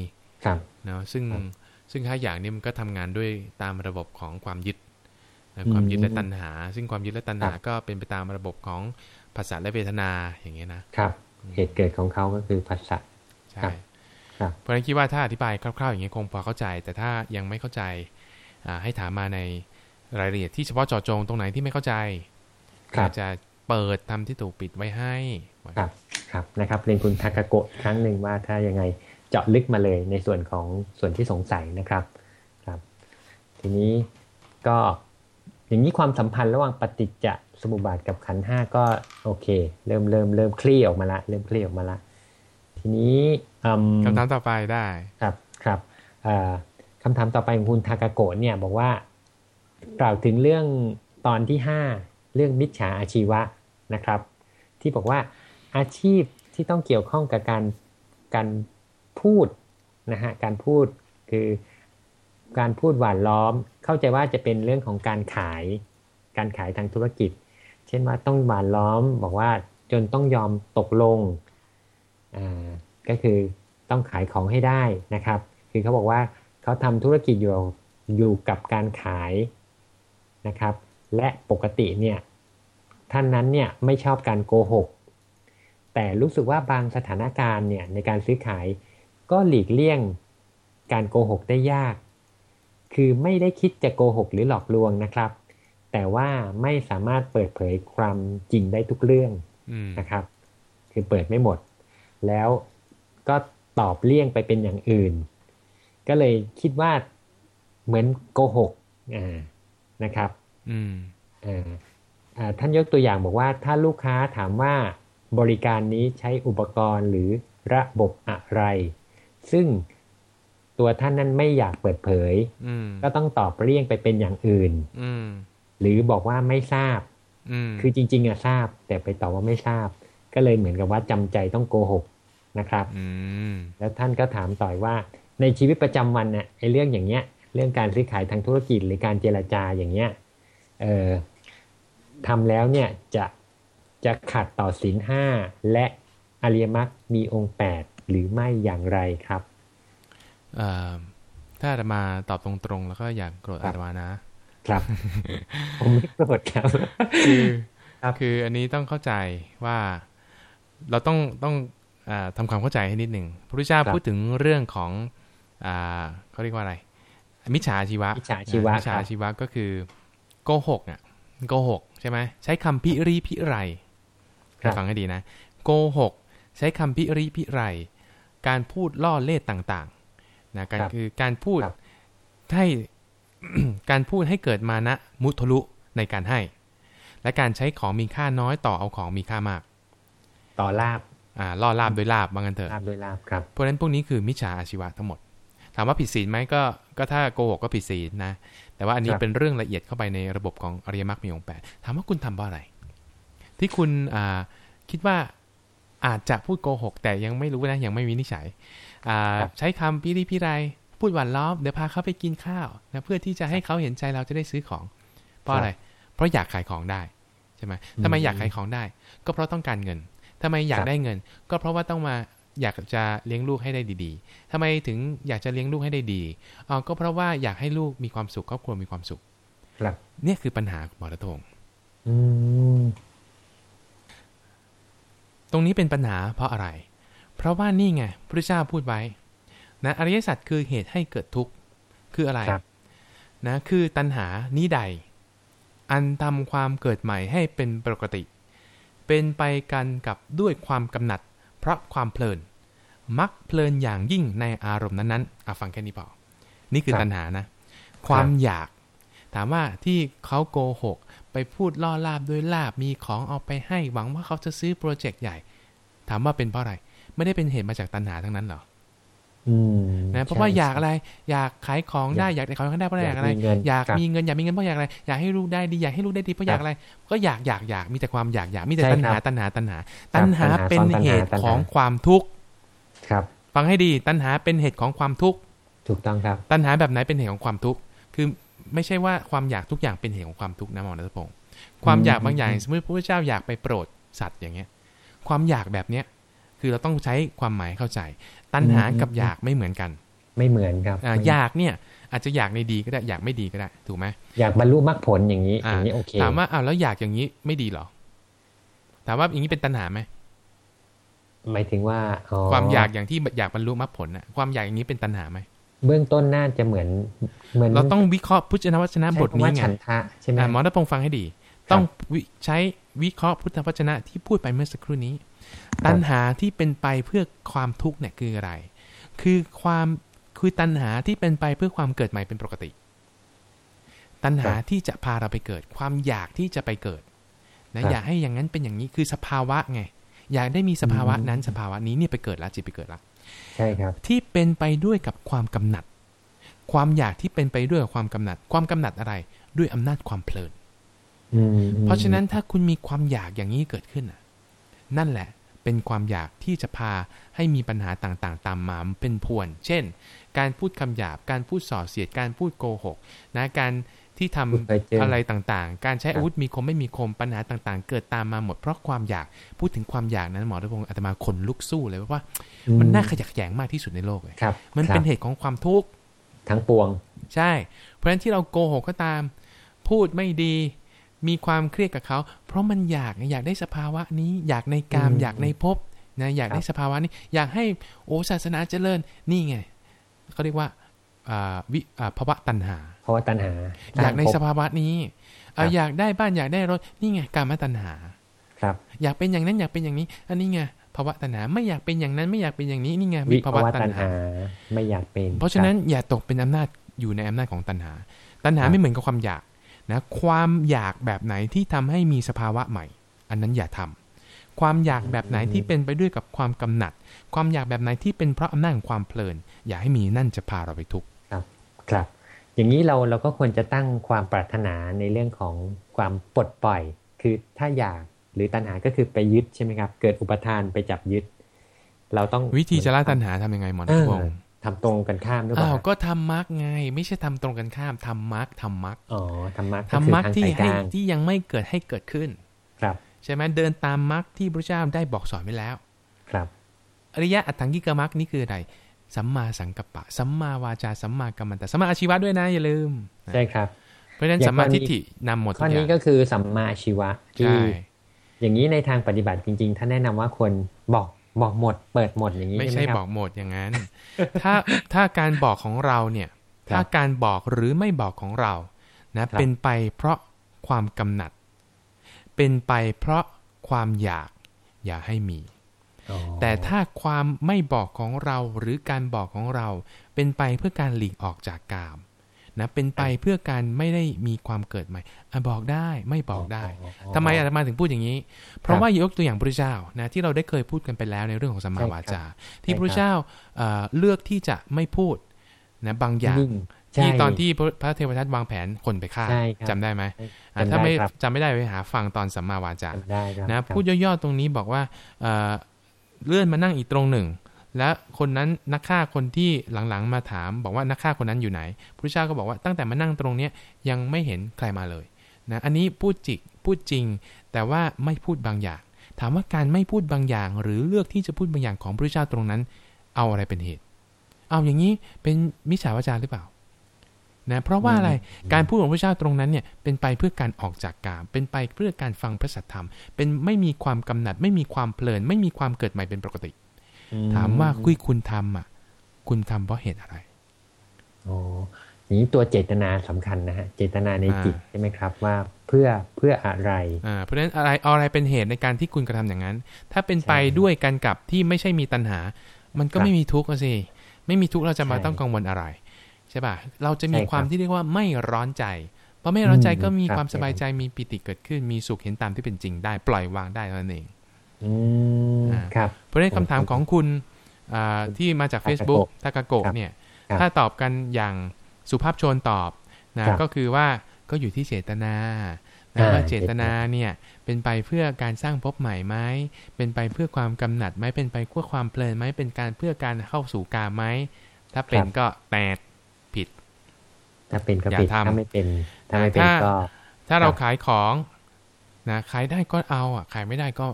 ครับเนาะซึ่งครับซึ่งห้าอย่างนี้มันก็ทำงานด้วยตามระบบของความยึดนะอืมความยึดและตัณหา ซึ่งความยึดและตัณหาครับก็เป็นไปตามระบบของภาษาและเวทนาอย่างเงี้ยนะครับ เหตุเกิดของเขาก็คือภาษาใช่ครับครับ เพราะฉะนั้นคิดว่าถ้าอธิบายคร่าวๆอย่างนี้ยคงพอเข้าใจ แต่ถ้ายังไม่เข้าใจอ่าให้ถามมาในรายละเอียดที่เฉพาะเจาะจงตรงไหนที่ไม่เข้าใจครับอาจจะเปิดทำที่ถูกปิดไว้ให้ครับครับนะครับเรียนคุณทากาโกะอีกครั้งหนึ่งว่าถ้ายังไงเจาะลึกมาเลยในส่วนของส่วนที่สงสัยนะครับครับ ทีนี้ก็อย่างนี้ความสัมพันธ์ระหว่างปฏิจจสมุปบาทกับขันธ์ห้าก็โอเค เริ่มเริ่มเริ่มคลี่ออกมาละ เริ่มคลี่ออกมาละ ทีนี้อืม คำถามต่อไปได้ครับครับเอ่อคำถามต่อไปของคุณทากาโกะเนี่ยบอกว่ากล่าวถึงเรื่องตอนที่ 5 เรื่องมิจฉาอาชีวะนะครับ ที่บอกว่าอาชีพที่ต้องเกี่ยวข้องกับการการพูดนะฮะการพูดคือการพูดหวานล้อม เข้าใจว่าจะเป็นเรื่องของการขายการขายทางธุรกิจ เช่นว่าต้องหวานล้อม บอกว่าจนต้องยอมตกลงอ่า ก็คือต้องขายของให้ได้นะครับ คือเขาบอกว่าเขาทำธุรกิจอยู่อยู่กับการขายนะครับ และปกติเนี่ยท่านนั้นเนี่ยไม่ชอบการโกหก แต่รู้สึกว่าบางสถานการณ์เนี่ยในการซื้อขายก็หลีกเลี่ยงการโกหกได้ยาก คือไม่ได้คิดจะโกหกหรือหลอกลวงนะครับ แต่ว่าไม่สามารถเปิดเผยความจริงได้ทุกเรื่องนะครับ คือเปิดไม่หมด แล้ว ก็ตอบเลี่ยงไปเป็นอย่างอื่น ก็เลยคิดว่าเหมือนโกหกอ่านะครับ อืมอ่าอ่าท่านยกตัวอย่างบอกว่าถ้าลูกค้าถามว่าบริการนี้ใช้อุปกรณ์หรือระบบอะไร ซึ่งตัวท่านนั้นไม่อยากเปิดเผยอืมก็ต้องตอบเลี่ยงไปเป็นอย่างอื่นอืมหรือบอกว่าไม่ทราบอืมคือจริง ๆอะทราบ แต่ไปตอบว่าไม่ทราบ ก็เลยเหมือนกับว่าจำใจต้องโกหก นะครับอืมแล้วท่านก็ถามต่อยว่าในชีวิตประจำวันเนี่ยไอ้เรื่องอย่างเงี้ย เรื่องการซื้อขายทางธุรกิจหรือการเจรจาอย่างเงี้ยเอ่อทำแล้วเนี่ยจะจะขัดต่อศีลห้าและอริยมรรคมีองค์แปดหรือไม่อย่างไรครับเอ่อถ้าอาตมาตอบตรงๆ แล้วก็อยากโกรธครัอาบตมานะ ครับ ผมไม่โกรธครับ คือครับคืออันนี้ต้องเข้าใจว่าเราต้องต้อง อาทำความเข้าใจให้นิดหนึ่งพระพุทธเจ้าครับพูดถึงเรื่องของอ่าเขาเรียกว่าอะไร มิจฉาชีวะมิจฉาชีวะมิจฉาครับชีวะก็คือโกหกอะโกหกใช่ไหมใช้คำพิริพิไรครับฟังให้ดีนะโกหกใช้คำพิริพิไร การพูดล่อเล่ต่างๆนะการครับคือการพูดครับให้การพูดให้เกิดมานะมุทะลุในการให้ และการใช้ของมีค่าน้อยต่อเอาของมีค่ามาก ต่อลาบ อ่าล่อลาบโดยลาบว่างั้นเถอะลาบด้วยลาบครับเพราะฉะนั้นพวกนี้คือมิจฉาอาชีวะทั้งหมด ถามว่าผิดศีลไหมก็ก็ถ้าโกหกก็ผิดศีลนะ แต่ว่าอันนี้ครับเป็นเรื่องละเอียดเข้าไปในระบบของอริยมรรคมีองค์แปดถามว่าคุณทำเพราะอะไร ที่คุณอ่าคิดว่าอาจจะพูดโกหก แต่ยังไม่รู้นะยังไม่วินิจฉัยอ่าใช้คำพิริพิไร พูดหวานล้อมเดี๋ยวพาเขาไปกินข้าวนะเพื่อที่จะให้เขาเห็นใจเราจะได้ซื้อของ เพราะอะไร เพราะอยากขายของได้ใช่ไหมทำไมอยากขายของได้ ก็เพราะต้องการเงิน ทำไมอยากครับได้เงิน ก็เพราะว่าต้องมาอยากจะเลี้ยงลูกให้ได้ดีๆทำไมถึงอยากจะเลี้ยงลูกให้ได้ดีอ๋อก็เพราะว่าอยากให้ลูกมีความสุขครอบครัวมีความสุข ครับเนี่ยคือปัญหาของหมอระทงอืมตรงนี้เป็นปัญหาเพราะอะไร เพราะว่านี่ไงพระเจ้าพูดไว้ นะอริยสัจคือเหตุให้เกิดทุกข์คืออะไรครับนะคือตัณหานี้ใด อันทำความเกิดใหม่ให้เป็นปกติ เป็นไปกันกับด้วยความกำหนัด เพราะความเพลิน มักเพลินอย่างยิ่งในอารมณ์นั้นๆอะฟังแค่นี้พอนี่คือตัณหานะ ความอยาก ถามว่าที่เขาโกหก ไปพูดล่อลาบด้วยลาบมีของเอาไปให้หวังว่าเขาจะซื้อโปรเจกต์ใหญ่ ถามว่าเป็นเพราะอะไร ไม่ได้เป็นเหตุมาจากตัณหาทั้งนั้นหรอ นะเพราะว่าใช่อยากอะไร อยากขายของได้อยากได้ของได้เพราะอยากอะไรมีเงินอยากครับมีเงินอยากมีเงินเพราะอยากอะไร อยากให้ลูกได้ดีอยากให้ลูกได้ดีเพราะอยากอะไร ก็อยากอยากอยากมีแต่ความอยากอยากมีแต่ใช่ตัณหาครับตัณหาตัณหาครับตัณหาตัณหาเป็นซ้อนตัณหาเหตุตัณหาของความทุกข์ครับฟังให้ดีตัณหาเป็นเหตุของความทุกข์ถูกต้องครับ ตัณหาแบบไหนเป็นเหตุของความทุกข์คือไม่ใช่ว่าความอยากทุกอย่างเป็นเหตุของความทุกข์นะหมอรัตพงศ์ความอยากบางอย่างอืมสมมติพระพุทธเจ้าอยากไปโปรดสัตว์อย่างเงี้ย ความอยากแบบเนี้ยคือเราต้องใช้ความหมายเข้าใจ ตัณหากับอยากไม่เหมือนกัน ไม่เหมือนครับอ่าอยากเนี่ย อาจจะอยากในดีก็ได้อยากไม่ดีก็ได้ถูกไหมอยากบรรลุมรรคผลอย่างนี้อ่าอย่างนี้โอเคถามว่าอ้าวแล้วอยากอย่างนี้ไม่ดีเหรอ ถามว่าอย่างนี้เป็นตัณหาไหมหมายถึงว่าอ๋อความอยากอย่างที่อยากบรรลุมรรคผลน่ะความอยากอย่างนี้เป็นตัณหาไหมเบื้องต้นน่าจะเหมือนเหมือน เราต้องวิเคราะห์พุทธวจนะใช้บทคำนี้ว่าไงฉันทะใช่ไหมอ่าหมอรัตพงศ์ฟังให้ดี ต้องวิใช้วิเคราะห์พุทธวจนะที่พูดไปเมื่อสักครู่นี้ ตัณหาที่เป็นไปเพื่อความทุกข์เนี่ยคืออะไร คือความคือตัณหาที่เป็นไปเพื่อความเกิดใหม่เป็นปกติ ตัณหาที่จะพาเราไปเกิด ความอยากที่จะไปเกิดนะอยากให้อย่างนั้นเป็นอย่างนี้คือสภาวะไง อยากได้มีสภาวะนั้นสภาวะนี้เนี่ยไปเกิดละจิตไปเกิดละใช่ครับ ที่เป็นไปด้วยกับความกำหนัด ความอยากที่เป็นไปด้วยกับความกำหนัด ความกำหนัดอะไร ด้วยอำนาจความเพลินอืมเพราะฉะนั้นถ้าคุณมีความอยากอย่างนี้เกิดขึ้นน่ะนั่นแหละ เป็นความอยากที่จะพาให้มีปัญหาต่างๆ ตามมาเป็นพวน เช่น การพูดคำหยาบ การพูดส่อเสียด การพูดโกหกนะการที่ทำพูดไปเจอออะไรต่างๆ การใช้ครับอาวุธมีคมไม่มีคมปัญหาต่างๆ เกิดตามมาหมดเพราะความอยากพูดถึงความอยากนั้นหมอรัตพงศ์อาตมาขนลุกสู้เลยเพราะว่า มันน่าขยักแยงมากที่สุดในโลกเลยครับมันครับเป็นเหตุของความทุกข์ทั้งปวง ใช่ เพราะฉะนั้นที่เราโกหกก็ตาม พูดไม่ดี มีความเครียดกับเขา เพราะมันอยากไงอยากได้สภาวะนี้ อยากในกามอืมอยากในภพนะอยากได้ครับสภาวะนี้ อยากให้โอ้ศาสนาเจริญนี่ไงเขาเรียกว่าอ่าวิอ่าภาวะตัณหาเพราะว่าตัณหา อยากในภพสภาวะนี้อ่าครับอยากได้บ้านอยากได้รถนี่ไงกามตัณหา ครับ อยากเป็นอย่างนั้นอยากเป็นอย่างนี้ อันนี้ไงภาวะตัณหาไม่อยากเป็นอย่างนั้นไม่อยากเป็นอย่างนี้นี่ไงวิวิภาภาวะวะตัตัณณหาหาไม่อยากเป็น เพราะฉะนั้นอย่าตกเป็นอำนาจอยู่ในอำนาจของตัณหา ตัณหาไม่เหมือนกับความอยาก นะความอยากแบบไหนที่ทำให้มีสภาวะใหม่ อันนั้นอย่าทำความอยากแบบไหนที่เป็นไปด้วยกับความกำหนัด ความอยากแบบไหนที่เป็นเพราะอำนาจของความเพลิน อย่าให้มีนั่นจะพาเราไปทุกข์ครับครับ อย่างนี้เราเราก็ควรจะตั้งความปรารถนาในเรื่องของความปลดปล่อย คือถ้าอยากหรือตัณหาก็คือไปยึดใช่ไหมครับ เกิดอุปทานไปจับยึด เราต้องวิธีจะละตัณหาทำยังไงหมอเอนัทอพงศ์ ทำตรงกันข้ามหรือเปอ้าล่าวก็ทำมรรคไง ไม่ใช่ทำตรงกันข้ามทำมรรคทำมรรคอ๋อธรรมะก็ทำคือมรรคทางที่สายกให้ลางที่ยังไม่เกิดให้เกิดขึ้น ครับใช่ไหมเดินตามมรรคที่พระเจ้าได้บอกสอนไว้แล้ว ครับอริยะอัตถังกิกมรรคนี่คืออะไรสัมมาสังกัปปะสัมมาวาจาสัมมากัมมันตะสัมมาอาชีวะด้วยนะอย่าลืมใช่ครับ เพราะฉะนั้นอย่างสัมมาข้อนี้ทิฏฐินำหมดทุข้อกอนี้ย่างก็คือสัมมาอาชีวะที่ใช่อย่างนี้ในทางปฏิบัติจริงๆท่านแนะนำว่าควรบอก บอกหมด เปิดหมดอย่างนี้ไม่ใช่ใช่ไหมครับบอกหมดอย่างนั้น ถ้าถ้าการบอกของเราเนี่ยครับถ้าการบอกหรือไม่บอกของเรา นะครับเป็นไปเพราะความกำหนัด เป็นไปเพราะความอยาก อย่าให้มีอ๋อแต่ถ้าความไม่บอกของเราหรือการบอกของเรา เป็นไปเพื่อการหลีกออกจากกาม นะเป็นไปเพื่อการไม่ได้มีความเกิดใหม่อะบอกได้ไม่บอกได้อ๋อทำไมอาตมาถึงพูดอย่างนี้ เพราะว่ายกตัวอย่างพระเจ้านะที่เราได้เคยพูดกันไปแล้วในเรื่องของสัมมาวาจา ที่พระเจ้าเอ่อเลือกที่จะไม่พูดนะบางอย่างนิ่งใช่ที่ตอนที่พระพระเทวทัตวางแผนคนไปฆ่าใช่ครับจำได้ไหมอะจำได้ถ้าไม่ครับจำไม่ได้ไปหาฟังตอนสัมมาวาจาจำได้ครับนะครับพูดย่อๆตรงนี้บอกว่าเอ่อเลื่อนมานั่งอีกตรงหนึ่ง และคนนั้นนักฆ่าคนที่หลังๆมาถาม บอกว่านักฆ่าคนนั้นอยู่ไหนพระเจ้าก็บอกว่าตั้งแต่มานั่งตรงเนี้ยยังไม่เห็นใครมาเลยนะอันนี้พูดจิกพูดจริง แต่ว่าไม่พูดบางอย่าง ถามว่าการไม่พูดบางอย่าง หรือเลือกที่จะพูดบางอย่างของพระเจ้าตรงนั้น เอาอะไรเป็นเหตุ เอาอย่างนี้เป็นมิจฉาวาจาหรือเปล่านะเพราะว่าอะไรการพูดของพระเจ้าตรงนั้นเนี่ยเป็นไปเพื่อการออกจากกาม เป็นไปเพื่อการฟังพระสัทธรรม เป็นไม่มีความกำหนัด ไม่มีความเพลิน ไม่มีความเกิดใหม่เป็นปกติอื ถามว่าคุยคุณทำอะ คุณทำเพราะเหตุอะไรอ๋ออย่างนี้ตัวเจตนาสำคัญนะฮะเจตนาในอ่าจิตใช่ไหมครับว่าเพื่อเพื่ออะไรอ่าเพราะฉะนั้นอะไรเอาอะไรเป็นเหตุในการที่คุณกระทำอย่างนั้น ถ้าเป็นไปใช่ครับด้วยกันกับที่ไม่ใช่มีตัณหา มันก็ครับไม่มีทุกข์อะสิไม่มีทุกข์เราจะมาใช่ต้องกังวลอะไรใช่ป่ะเราจะมีใช่ครับความที่เรียกว่าไม่ร้อนใจเพราะไม่ร้อนใจอืมก็มีครับความสบายใจมีปิติเกิดขึ้นมีสุขเห็นตามที่เป็นจริงได้ ปล่อยวางได้เท่านั้นเองอืมอ่า ครับเพราะฉะนั้นคำถามของคุณอ่าที่มาจาก Facebook ทากาโกะครับเนี่ยครับถ้าตอบกันอย่างสุภาพชนตอบนะครับก็คือว่าก็อยู่ที่เจตนานะอ่าว่าเจตนาเนี่ยเป็นไปเพื่อการสร้างภพใหม่ไหมเป็นไปเพื่อความกำหนัดไหมเป็นไปเพื่อความเพลินไหมเป็นการเพื่อการเข้าสู่กามไหมถ้าเป็นก็แปดผิด ถ้าเป็นก็อย่าผิดทำถ้าไม่เป็นถ้าไม่เป็นถ้าก็ถ้าเราครับขายของนะขายได้ก็เอาอะ ขายไม่ได้ก็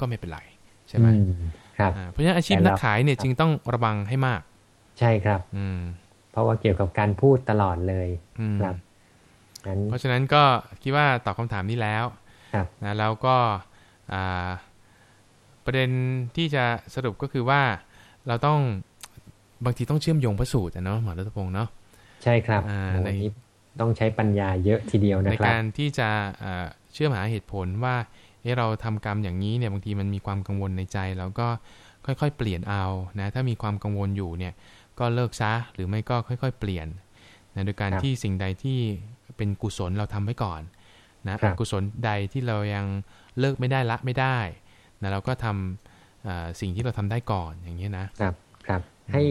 ก็ไม่เป็นไรใช่ไหมอืมครับอ่าเพราะฉะนั้นอาชีพแต่นัเรากขายเนี่ยจึงต้องระวังให้มาก ใช่ครับ อืม เพราะว่าเกี่ยวกับการพูดตลอดเลยอืมครับงั้นเพราะฉะนั้นก็คิดว่าตอบคำถามนี้แล้วครับนะแล้วก็อ่าประเด็นที่จะสรุปก็คือว่าเราต้องบางทีต้องเชื่อมโยงพระสูตรอะเนาะหมอรัตพงศ์เนาะใช่ครับอ่าโอ้ในวันนี้ต้องใช้ปัญญาเยอะทีเดียวนะในครับการที่จะอ่าเชื่อมหาเหตุผลว่า เอะเราทำกรรมอย่างนี้เนี่ยบางทีมันมีความกังวลในใจแล้วก็ค่อยๆ เปลี่ยนเอานะถ้ามีความกังวลอยู่เนี่ยก็เลิกซะหรือไม่ก็ค่อย ๆ เปลี่ยนนะโดยการครับที่สิ่งใดที่เป็นกุศลเราทำไว้ก่อนนะครับกุศลใดที่เรายังเลิกไม่ได้ละไม่ได้นะเราก็ทำอ่าสิ่งที่เราทำได้ก่อนอย่างนี้ยนะครับครับให้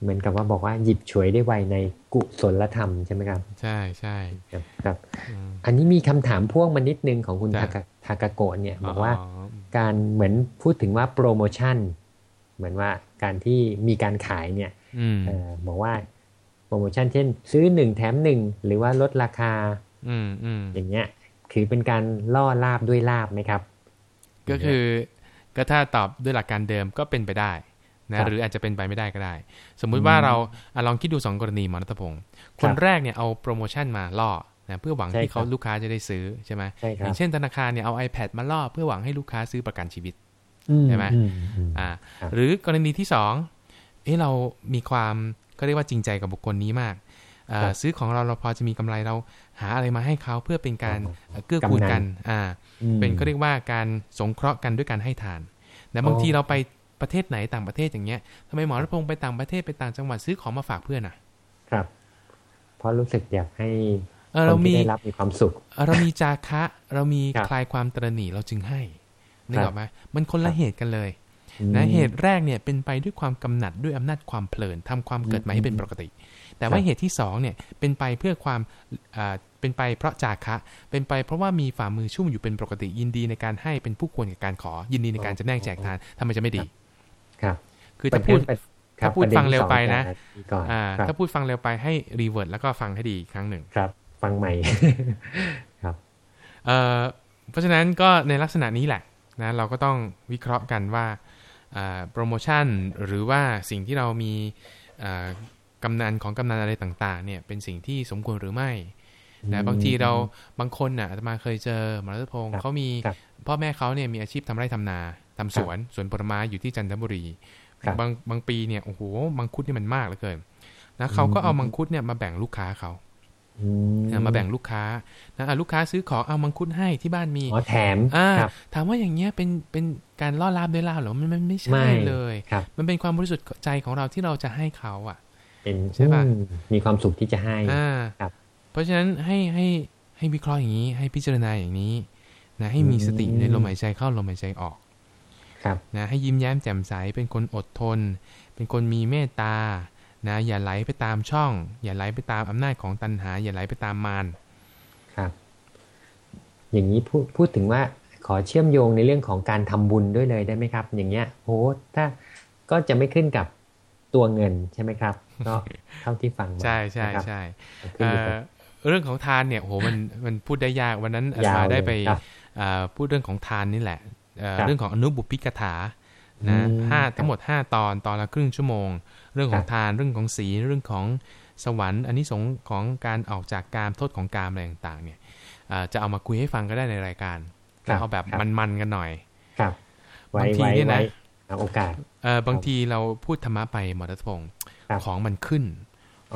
เหมือนกับว่าบอกว่าหยิบฉวยได้ไวในกุศลธรรมใช่ไหมครับ ใช่ใช่ครับครับอืมอันนี้มีคำถามพ่วงมานิดนึงของคุณจ้ะทากาทากาโกะเนี่ยบอกว่าอ๋อการเหมือนพูดถึงว่าโปรโมชั่น เหมือนว่าการที่มีการขายเนี่ยอืมเออบอกว่าโปรโมชั่นเช่น ซื้อหนึ่งแถมหนึ่งหรือว่าลดราคา อืมอืมอย่างเงี้ยคือเป็นการล่อลาบด้วยลาบไหมครับ ก็คือก็ถ้าตอบด้วยหลักการเดิมก็เป็นไปได้ครั นะบหรืออาจจะเป็นไปไม่ได้ก็ได้ สมมุติว่าเราอะลองคิดดูสองกรณีหมอนัทพงศ์คนแรกเนี่ยเอาโปรโมชั่นมาล่อนะเพื่อหวังใช่ที่เขาครับลูกค้าจะได้ซื้อใช่ไหมใช่คอรับย่างเช่นธนาคารเนี่ยเอา iPad มาล่อเพื่อหวังให้ลูกค้าซื้อประกันชีวิตอืใช่ไหมอือืมอ่าครับหรือกรณีที่สองเอ้เรามีความก็เรียกว่าจริงใจกับบุคคลนี้มากเอ่อครับซื้อของเราเราพอจะมีกำไรเราหาอะไรมาให้เขาเพื่อเป็นการอ๋อเอ่อเกื้อกูลกัน อ่าอืมเป็นเขาเรียกว่าการสงเคราะห์กันด้วยการให้ทานแต่บางทีเราไป ประเทศไหนต่างประเทศอย่างเงี้ยทำไมหมอรัตพงศ์ไปต่างประเทศไปต่างจังหวัดซื้อของมาฝากเพื่อนอะ ครับ เพราะรู้สึกอยากให้เออคเรานมีที่ได้รับมีความสุข เรามีจาคะ เรามีครับคลายความตระหนี่เราจึงให้นึกครัอบอกไหมมันคนละครับเหตุกันเลยอืมนะเหตุแรกเนี่ยเป็นไปด้วยความกำหนัดด้วยอำนาจความเพลินทำความเกิดใหม่ให้เป็นปกติ แต่ว่าครับเหตุที่สองเนี่ยเป็นไปเพื่อความอ่าเป็นไปเพราะจาคะ เป็นไปเพราะว่ามีฝ่ามือชุ่มอยู่เป็นปกติยินดีในการให้เป็นผู้ควรกับการขอ ยินดีในการจะแนกแจกทานทำไมจะไม่ดี ครับ คือถ้าพูดประเด็นครัถ้าพูดประนฟังเร็วไปนะที่สองจากก่อนอ่าครับถ้าพูดฟังเร็วไปให้รีเวิร์ดแล้วก็ฟังให้ดีอีกครั้งหนึ่งครับ ฟังใหม่ครับเอ่อเพราะฉะนั้นก็ในลักษณะนี้แหละนะเราก็ต้องวิเคราะห์กันว่าอ่าโปรโมชั่นหรือว่าสิ่งที่เรามีอ่ากำนันของกำนันอะไรต่างๆ เนี่ยเป็นสิ่งที่สมควรหรือไม่นะบางทีเราบางคนน่ะอาตมาเคยเจอหมอรัตพงศ์ครับเขามีครับพ่อแม่เขาเนี่ยมีอาชีพทำไร่ทำนา ทำสวนสวนผลไม้อยู่ที่จันทบุรีครับบางบางปีเนี่ยโอ้โหมังคุดนี่มันมากเหลือเกินนะเขาก็เอามังคุดเนี่ยมาแบ่งลูกค้าเขาอืนะมาแบ่งลูกค้านะอะลูกค้าซื้อของเอามังคุดให้ที่บ้านมีอ๋อแถมอ่าครับถามว่าอย่างเงี้ยเป็นเป็นการล่อลาบด้วยลาบเหรอมันมันไม่ใช่ไม่เลยครับมันเป็นความบริสุทธิ์ใจของเราที่เราจะให้เขาอะ เป็นใช่ปะอืมมีความสุขที่จะให้อ่าครับเพราะฉะนั้นให้ให้ให้วิเคราะห์อย่างนี้ ให้พิจารณาอย่างนี้นะให้มีสติอยู่ในลมหายใจเข้าลมหายใจออกครับ นะให้ยิ้มแย้มแจ่มใสเป็นคนอดทน เป็นคนมีเมตตานะอย่าไหลไปตามช่อง อย่าไหลไปตามอำนาจของตัณหา อย่าไหลไปตามมารครับ อย่างนี้พูดพูดถึงว่าขอเชื่อมโยงในเรื่องของการทำบุญด้วยเลยได้ไหมครับ อย่างเงี้ยโอ้ถ้าก็จะไม่ขึ้นกับตัวเงินใช่ไหมครับก็เท่าที่ฟังมาใช่ใช่นะครับใช่ขึ้นอยู่กับเอ่อเรื่องของทานเนี่ยโหมันมันพูดได้ยากวันนั้นอาตยาวมาเลยได้ไปครับเอ่อพูดเรื่องของทานนี่แหละ เอ่อครับเรื่องของอนุบุพพิกถานะอืมห้าครับทั้งหมด 5 ตอนตอนละครึ่งชั่วโมง เรื่องของครับทานเรื่องของศีลเรื่องของสวรรค์อันนี้สงส์ของการออกจากกามโทษของกามอะไรต่างๆ เนี่ยเอ่อจะเอามาคุยให้ฟังก็ได้ในรายการครับเอาแบบครับมันๆกันหน่อยครับไว้บางทีไว้เนี่ยนะไว้เอาโอกาสเอ่อบางทีเราพูดธรรมะไปหมอรัตพงศ์ครับของมันขึ้น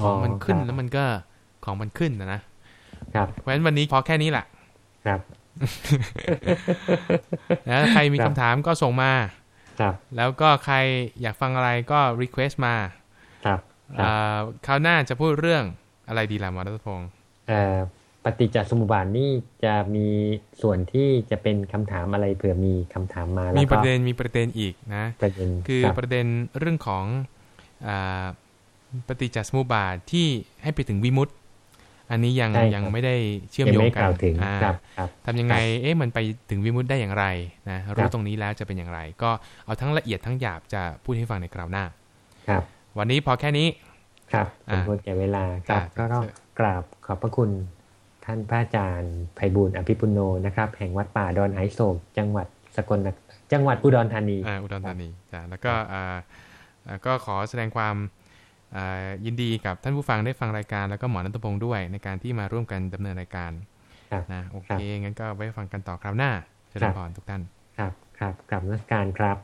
ของมันขึ้นครับแล้วมันก็ของมันขึ้นนะนะครับเพราะฉะนั้นวันนี้พอแค่นี้แหละครับ นะใครมีครับคำถามก็ส่งมา ครับ แล้วก็ใครอยากฟังอะไรก็ request มา ครับครับอ่าคราวหน้าจะพูดเรื่องอะไรดีล่ะหมอรัตพงศ์เอ่อปฏิจจสมุปบาทนี่จะมีส่วนที่จะเป็นคำถามอะไรเผื่อมีคำถามมาแล้วมีก็ประเด็นมีประเด็นอีกนะประเด็นคือรับประเด็นเรื่องของอาปฏิจจสมุปบาทที่ให้ไปถึงวิมุตติ อันนี้ยังใช่ครับยังไม่ได้เชื่อมยังโยงไม่กักนล่าวถึงอ่าครับครับทำยังไง เอ๊ะมันไปถึงวิมุตติได้อย่างไรนะครัรู้บตรงนี้แล้วจะเป็นอย่างไร ก็เอาทั้งละเอียดทั้งหยาบจะพูดให้ฟังในคราวหน้า ครับ วันนี้พอแค่นี้ ครับสอ่ามควรแก่เวลาครับอ่าก็ต้องกราบขอบพระคุณท่านพระอาจารย์ไพบูลย์อภิปุโนนะครับ แห่งวัดป่าดอนไอโศกจังหวัดสกลนครจังหวัดอุดรธานีอ่าอุดรธานีจ้ะแล้วก็อ่าอ่าก็ขอแสดงความอ่า ยินดีกับท่านผู้ฟังได้ฟังรายการ แล้วก็หมอนันทพงศ์ด้วยในการที่มาร่วมกันดำเนินรายการครับนะโอครัเคบงั้นก็ไว้ฟังกันต่อคราวหน้าเชิญครับพรทุกท่าน ครับครับกราบนมัสการครับ